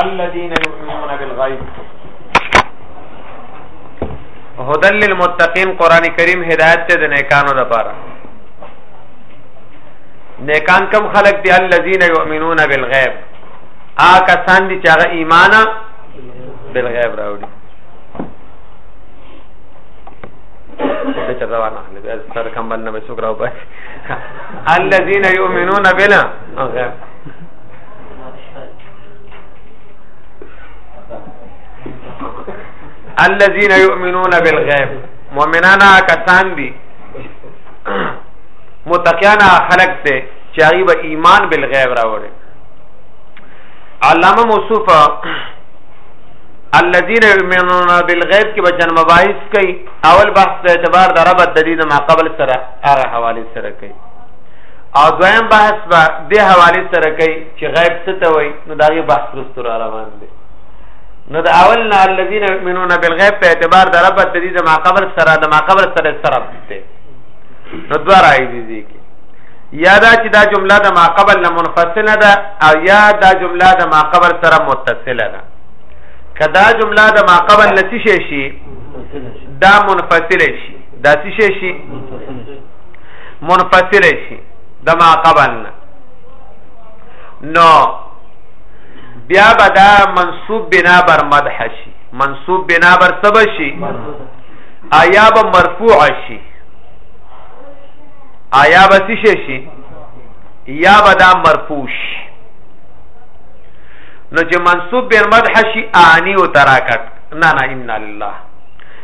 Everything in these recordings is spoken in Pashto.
الذين يؤمنون بالغيب هدل للمتقين قران کریم هدایت ته د نیکانو لپاره نیکان کم خلق دی الذين يؤمنون بالغيب آ کسان دي چې هغه ایمان بالغیب راوړي څه چرته وانه لږه سر کم باندې مې شکر او بس الذين يؤمنون بالغيب الذين يؤمنون بالغيب مؤمنانا کسان دي متقیانا خلق ته چې هغه به ایمان بالغیب راوړي علامه موصوف الذين يؤمنون بالغيب کې بچن مباحث کوي اول بحث په اعتبار د رب د دې ما قبل سره هغه حواله سره کوي او دویم بحث به د حواله سره کوي چې غیب څه ته وایي نو دا غي بحث رستو را روان دي نو د اول نه الذين يؤمنون بالغیب په اعتبار د رب د دې د ماقبر سره د ماقبر سره سره دي نو دوه راي دي دي کې یادا چې دا جمله د ماقبل نه منفصله ده او یا دا جمله د ماقبل سره متصله ده کدا جمله د ماقبل نتیشه شي دا منفصله شي دا څه شي منفصل شي د ما قبل نه نو بیا به دا منصوب بنا بر مدح شي منصوب بنا بر سب شي آیا به مرفوع شي آیا به څه شي یا به دا مرفوع شي نو چې منصوب بر مدح شي اعنی او تراکت نه نه ان الله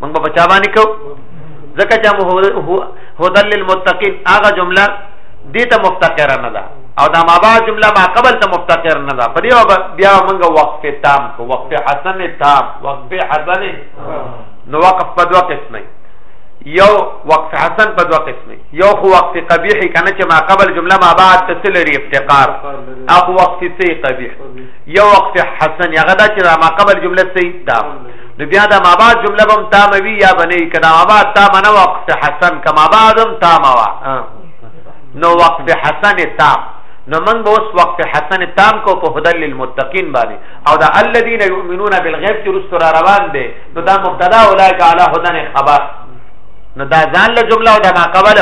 موږ په چا باندې کو ځکه چې هدل للمتقین هغه جمله دې ته مفتقر نه ده او دا ما بعد جمله ما قبل ته مفتقر نه ده په دې بیا موږ وقف تام کو وقف حسن تام وقف حسن نو وقف په دوه قسمه یو وقف حسن په دوه قسمه یو خو وقف قبیح کنه چې ما قبل جمله ما بعد تصل لري افتقار اخو وقف سی قبیح یو وقف حسن هغه دا چې ما قبل جمله سی دا نو بیا دا ما بعد جمله بم تام وی یا بنی کنا ما بعد تام نه وقف حسن کما بعدم تام وا نو وقف حسن تام نو من به اوس وقف حسن تام کو په هدل للمتقین باندې او دا الذين يؤمنون بالغیب چې رسو را روان دي نو دا مبتدا اولایک علی هدن خبر نو دا ځان له جمله او دا ما قبل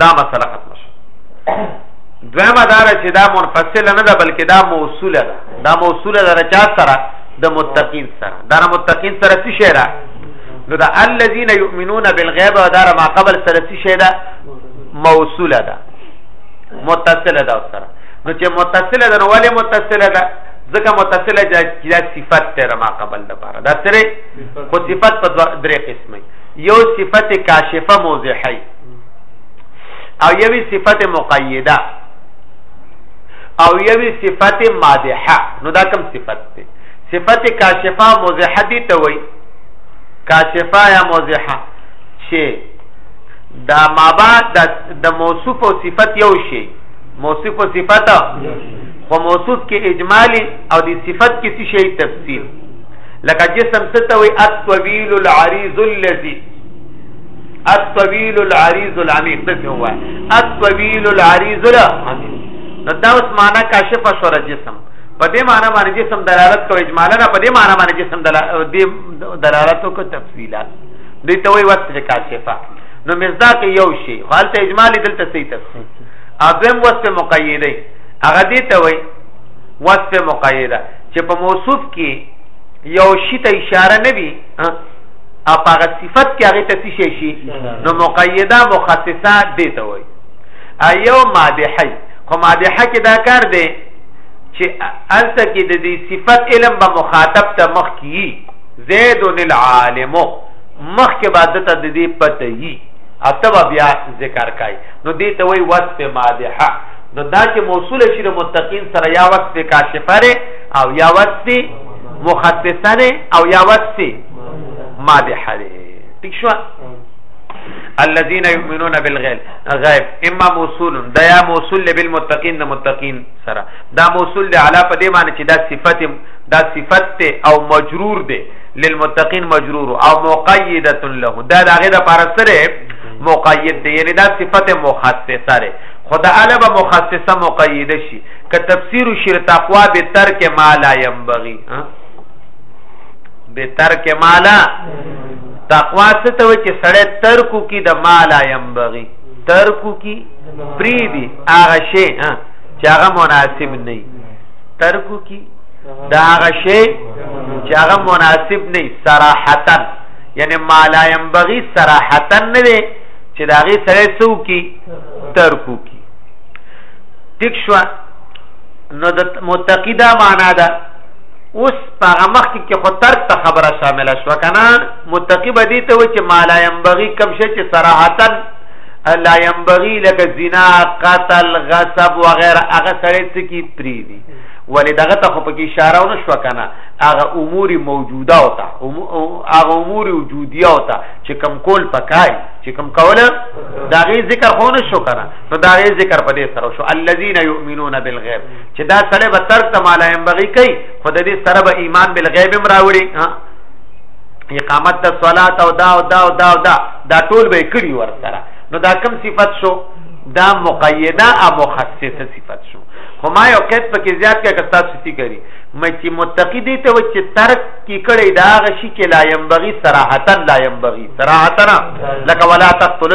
دا مسله ختمه دویمه دار چې دا منفصل نه ده بلکې دا موصوله ده دا موصول ده چا سره د متقین سره دا متقین سره څه شی ده نو دا الذين يؤمنون بالغيب او دا ما قبل سره څه شی ده موصوله ده متصله ده سره نو چې متصله ده نو ولې متصله ده ځکه متصله ده چې دا صفت ته ما قبل ده پاره دا سره خو صفت په درې قسمه یو صفت کاشفه موضحی او یوی صفت مقیده او یوی صفت مادحه نو دا کم صفت دی صفت کاشفه مزحه دی ته وای کاشفه یا مزحه چې دا مابعد د موصوف او صفت یو شی موصوف او صفت خو موصوف کې اجمالی او د صفت کې څه شی تفصیل لکه جسم ستوي الطويل العريض الذي الطويل العريض العميق دته هو الطويل العريض العميق نو دا اوس معنا کاشف شور جسم په دې معنا باندې جسم دلالت کوي اجمالا په دې معنا باندې جسم دلالت کوي تفصيلا دې ته وي وصف کاشفه نو مصداق یو شی حالت اجمالی دلته صحیح تفصیل اذن وصف مقیده هغه دې ته وي وصف مقیده چې په موصوف کې یو شی ته اشاره نه وي او په هغه صفت کې هغه ته څه شي نو مقیده مخصصه دی ته وای ایو مادحی خو مادحه کې دا کار دی چې الته کې د دې صفت علم به مخاطب ته مخ کی زید العالم مخ کې بعد ته د دې پته یي اتبا بیا ذکر کای نو دې ته وای وصف مادحه نو دا چې موصول شي د متقین سره یا وصف کاشفره او یا وصف مخصصه ده او یا وصفي مادحه ده ٹھیک شو الذين يؤمنون بالغيب غیب اما موصول دا یا موصول بالمتقین د متقین سره دا موصول دی علا په دې معنی چې دا صفت دا صفت ته او مجرور دی للمتقین مجرور او مقیده له دا دغه د پر سره مقید دی یعنی دا صفت مخصصه ده خدا علبه مخصصه مقیده شي که تفسیر شر تقوا به ترک ما لا ينبغي به ترک ما لا تقوا څه ته چې سړی ترکو کی د ما لا ينبغي ترکو کی پریدي هغه شی چې هغه مناسب نه ترکو کی دا هغه شی چې هغه مناسب نه صراحتا یعنی ما لا ينبغي صراحتا نه چې دا غي سره سو کی ترکو کی ټیک شو نو د متقی دا معنا ده اوس هغه مخ کې خو ترک ته خبره شامله شو کنه متقی به دي ته و چې مالا ينبغي کم شي چې صراحتا لا ينبغي لك زنا قتل غصب وغيرها هغه سړی څه کی پری دي ولې دغه ته خو پکې اشاره ونه شو کنه هغه امور موجوده او ته هغه امور وجودیه او ته چې کم کول پکای چې کم کوله دا غي ذکر خو نه شو کنه نو دا یې ذکر په دې سره شو الذين يؤمنون بالغيب چې دا سړی به تر تماله هم بغي کوي خود دې سره به ایمان بالغیب هم راوړي ها اقامت د صلات او دا او دا او دا او دا دا ټول به کړی ور سره نو دا کم صفت شو دا مقیده ا مخصصه صفت شو خو ما یو کټ پکې زیات کې کستا ستی کری مې چې متقی دي ته و چې ترک کې کړي دا غشي کې لا ينبغي صراحتا لا ينبغي صراحتا لك ولا تقتل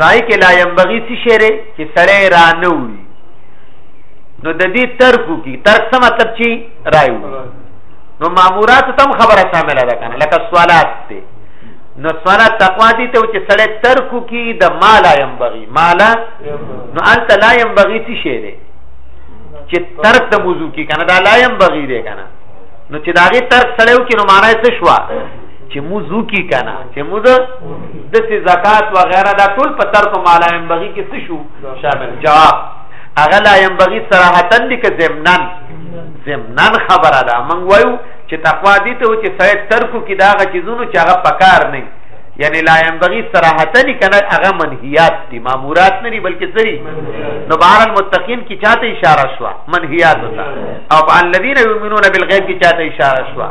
ځای کې لا ينبغي څه شری چې سړی را نه وړي نو د دې ترکو کې ترک څه مطلب چې راي نو مامورات تم خبره شامله ده کنه لکه سوالات ته نو سوالات تقوا دي ته چې سړی ترکو کې د مالا ينبغي مالا نو انت لا ينبغي څه شری چې ترک د موضوع کې کنه دا لا ينبغي دی کنه نو چې داغه ترک سړیو کې نو معنی څه شو چې موزو کی کنه چې موز د سي زکات و غیره دا ټول په تر کوم علا ينبغي کې څه شو شامل جواب اغه لا ينبغي صراحتا دي کې زمنن زمنن خبره ده من وایو چې تقوا دي ته چې سړی ترکو کې دا غ چیزونو چې هغه پکار نه یعنی لا ينبغي صراحتا دي کنه هغه منهیات دي مامورات نه دي بلکې سری نو بهر المتقین کی چاته اشاره شو منهیات او الذين يؤمنون بالغیب کی چاته اشاره شو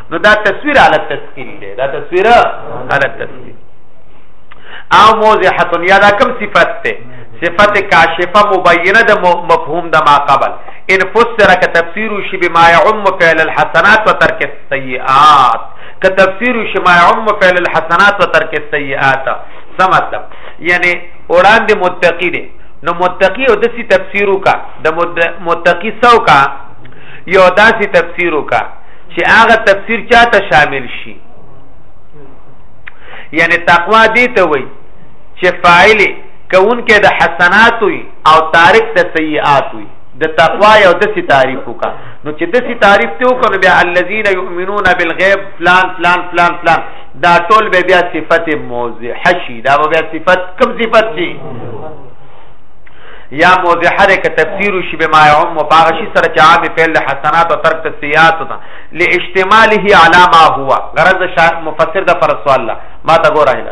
نو دا تصویر علی التسکیل دی دا تصویر علی التسکیل او موضحه یا دا کوم صفت ته صفت کاشفه مبینه د مفهوم د ما قبل ان فسر ک تفسیر شی بما يعم فعل الحسنات وترك السيئات ک تفسیر شی ما يعم فعل الحسنات وترك السيئات څه مطلب یعنی وړاندې متقی دی نو متقی او دسی تفسیرو کا د متقی سو کا یو داسی تفسیرو کا چې هغه تفسیر چاته شامل شي یعنی تقوا دې ته وای چې فاعل کون کې د حسنات وي او تارک د سیئات وي د تقوا یو د سی تعریف وکا نو چې د سی تعریف ته وکړو بیا الذين يؤمنون بالغیب فلان فلان فلان فلان دا ټول به بیا صفت موضح شي دا به بیا صفت کوم صفت شي یا موضحه ده که تفسیر شی به ما عم باغشی سره چې عام فعل حسنات او ترک تسیات ده لاحتماله علی ما هو غرض مفسر ده فرض سوال لا ما تا ګور اهل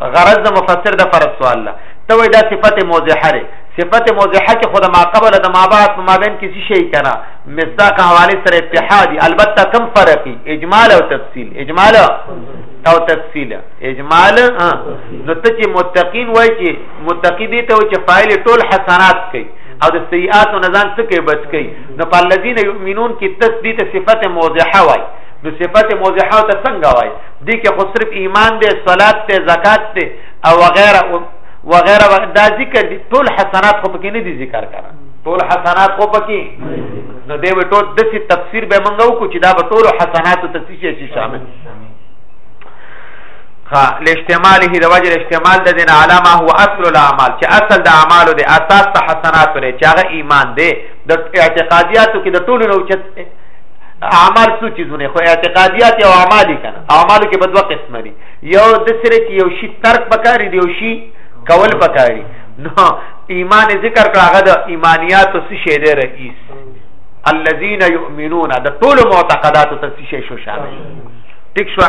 غرض مفسر ده فرض سوال لا ته وای دا صفت موضحه ده صفت موضحه کې خود ما قبل د ما بعد ما بین کې څه شي کنه مصداق حواله سره اتحادی البته کم فرقی اجمال او تفصیل اجمال او تفصیل اجمال نو ته چې متقین وای چې متقی دي ته چې فاعل ټول حسنات کوي او د سیئات نه ځان څخه بچ کوي نو په الذين يؤمنون کې تثبیت صفته موضحه وای نو صفته موضحه ته څنګه وای دي کې خو صرف ایمان دی صلات ته زکات ته او وغیرہ وغیرہ دا ذکر دي ټول حسنات خو پکې نه دي ذکر کړه ټول حسنات خو پکې نو دی ټول د څه تفسیر به منغو کو چې دا به ټول حسنات ته څه شي شامل ها لاستعماله د وجه استعمال د دین علامه هو اصل الاعمال چې اصل د اعمالو د اساس ته حسنات نه چې هغه ایمان دی د اعتقادیاتو کې د ټولو نو چې اعمال څو چیزونه خو اعتقادیات او اعمال کنه اعمالو کې په دوه قسم دي یو د سره چې یو شی ترک پکاري دی یو شی کول پکاري نو ایمان ذکر کړه هغه د ایمانیات او څه شی دی رئیس الذين يؤمنون د ټولو معتقداتو ته څه شی شو شامل ټیک شو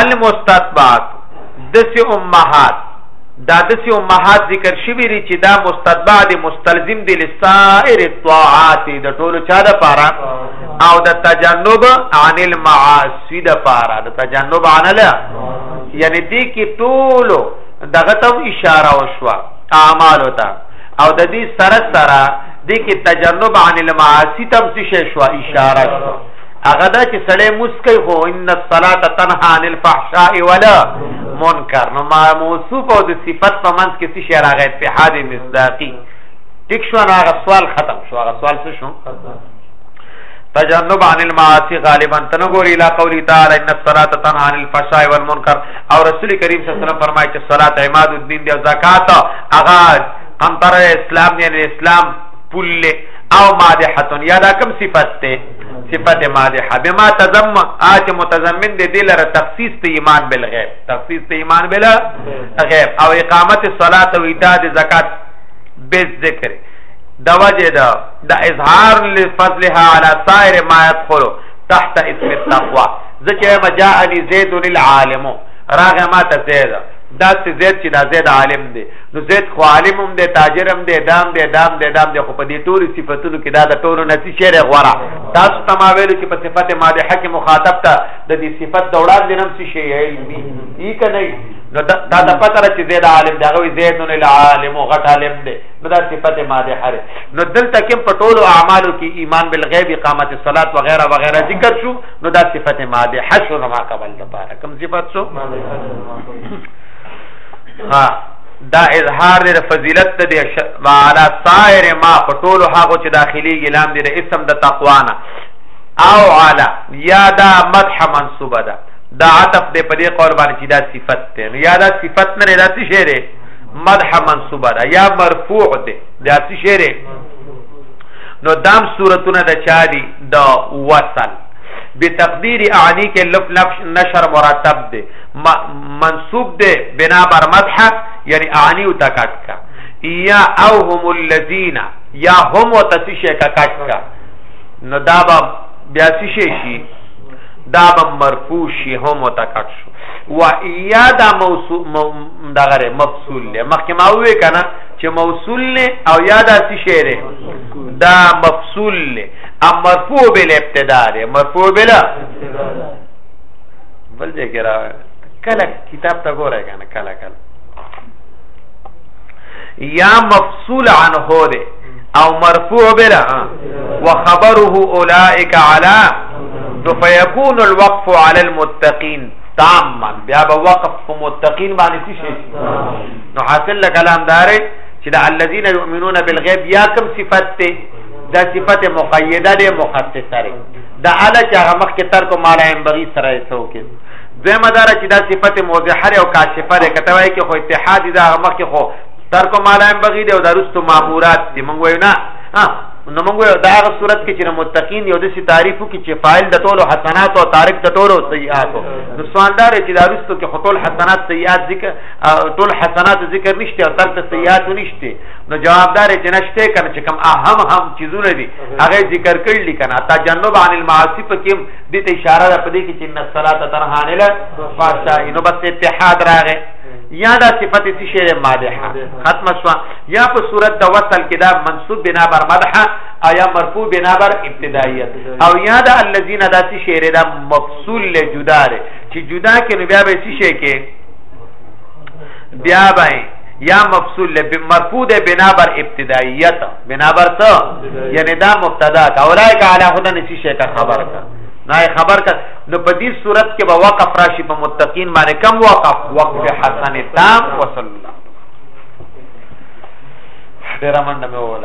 المستطبعات دسی امهات دا دسی امهات ذکر شوی ری چې دا مستطبع دی مستلزم دی لسائر الطاعات د ټولو چا د پاره او د تجنب عن المعاصی د پاره د تجنب عن لا یعنی دی کې ټولو دغه ته اشاره وشوه اعمال ته او د دې سره سره د کې تجنب عن المعاصی تم څه شوه اشاره شوه هغه دا چې سړی مسکی خو ان الصلاه تنها عن الفحشاء ولا منکر نو ما موصوف او د صفت په منځ کې څه شی راغی اتحاد مصداقی ټیک شو نو هغه سوال ختم شو هغه سوال څه شو تجنب عن المعاصی غالبا تنګوري لا قولی تعالی ان الصلاه تنها عن الفحشاء والمنکر او رسول کریم صلی الله علیه وسلم فرمایي چې صلات عماد الدین دی زکات هغه قنطره اسلام یعنی اسلام پوله او مادحتن یا دا کوم صفت ته صفت مادحه بما تضم اج متضمن دې دلر تخصیص ته ایمان بالغیب تخصیص ته ایمان بل غیب او اقامت الصلاه او ایتاء زکات به ذکر د وجه دا د اظهار لفضلها على سائر ما يدخل تحت اسم التقوى ځکه ما جاءني زيد للعالم راغه ما ته زيد دا زيد چې دا زيد عالم دی نو زید خو عالم هم دی تاجر هم دی دام دی دام دی دام دی خو په دې ټولو صفاتونو کې دا د ټولو نسی شعر غوړه تاسو ته ما ویلو چې په صفت مادحه کې مخاطب ته د دې صفت د وړاندې نم څه شی علمي یې کنه نو دا د پته چې زید عالم دی هغه زید نو العالم او غټ عالم دی نو دا صفت مادحه ده نو دلته کې په ټولو اعمالو کې ایمان بالغیب اقامت الصلات وغیرہ وغیرہ ذکر شو نو دا صفت مادحه شو نو ما قبل لپاره کوم صفت شو ها دا اظهار د فضیلت د وعلى سائر ما فطول هغه چې داخلي ګلام دي د اسم د تقوا نه او علا یا دا مدح منصوبه ده دا عطف دې په دې قول باندې چې دا صفت ده یا دا صفت نه دا څه شی ده مدح منصوبه ده یا مرفوع ده دا څه شی ده نو دام صورتونه د چا دي د وصل بتقدیر اعنی کې لف لف نشر مرتب ده منصوب ده بنا بر مدح یعنی اعنی او تکات کا یا او هم الذین یا هم وتسشه کا کات کا نو دا با بیا سشه شي دا به مرفوع شي هم وتکات شو و یا دا موصول دا غره مفصول له مخکې ما وې کنه چې موصول له او یا دا سشه له دا مفصول له ام مرفوع بل ابتدا له مرفوع بلا بل ځای کې راغی کله کتاب ته ګورای کنه کله کله یا مفصول عنه ده او مرفوع بلا وخبره اولئک علی فیکون الوقف علی المتقین تاما بیا به وقف په متقین باندې شي نو حاصل له کلام دار چې د الذين يؤمنون بالغیب یا کوم صفت ته دا صفت مقیده ده مخصصه د اله چې هغه مخکې تر کو مالا هم بغي سره یې څو کې دوی مدار چې دا صفت موضحره او کاشفه ده کته وای کې خو اتحاد دي هغه مخکې خو تر کو مالا هم بغي دی او درستو مامورات دي مونږ وایو نه ها نو مونږ وایو دا هغه صورت کې چې متقین یو د سي تعریفو کې چې فاعل د ټولو حسنات او تارک د ټولو سیئات نو سواندار چې دارستو کې خطول حسنات سیئات ذکر ټول حسنات ذکر نشته او ترک سیئات نشته نو جوابدار چې نشته کنه چې کم اهم هم چیزونه دي هغه ذکر کړل کنا تجنب عن المعاصی په کې د ته اشاره ده پدې کې چې ان الصلاه تنها عن الفحشاء نو بس اتحاد راغې یا دا صفت سی شعر مادحه ختم شو یا په صورت د وصل کې دا منصوب بنا بر مدحه او یا مرفوع بنا بر ابتدائیت او یا دا الذین دا سی شعر دا مفصول له جدا ده چې جدا کې نو بیا به سی شي کې بیا به یا مفصول له مرفوع بنا بر ابتدائیت بنابر څه یعنی دا مبتدا کا اولایک علی هدن سی شی کا خبر کا نه خبر کا نو په دې صورت کې به وقف راشي په متقین باندې کم وقف وقف حسن تام وصلی الله ډیر منډه مې وویل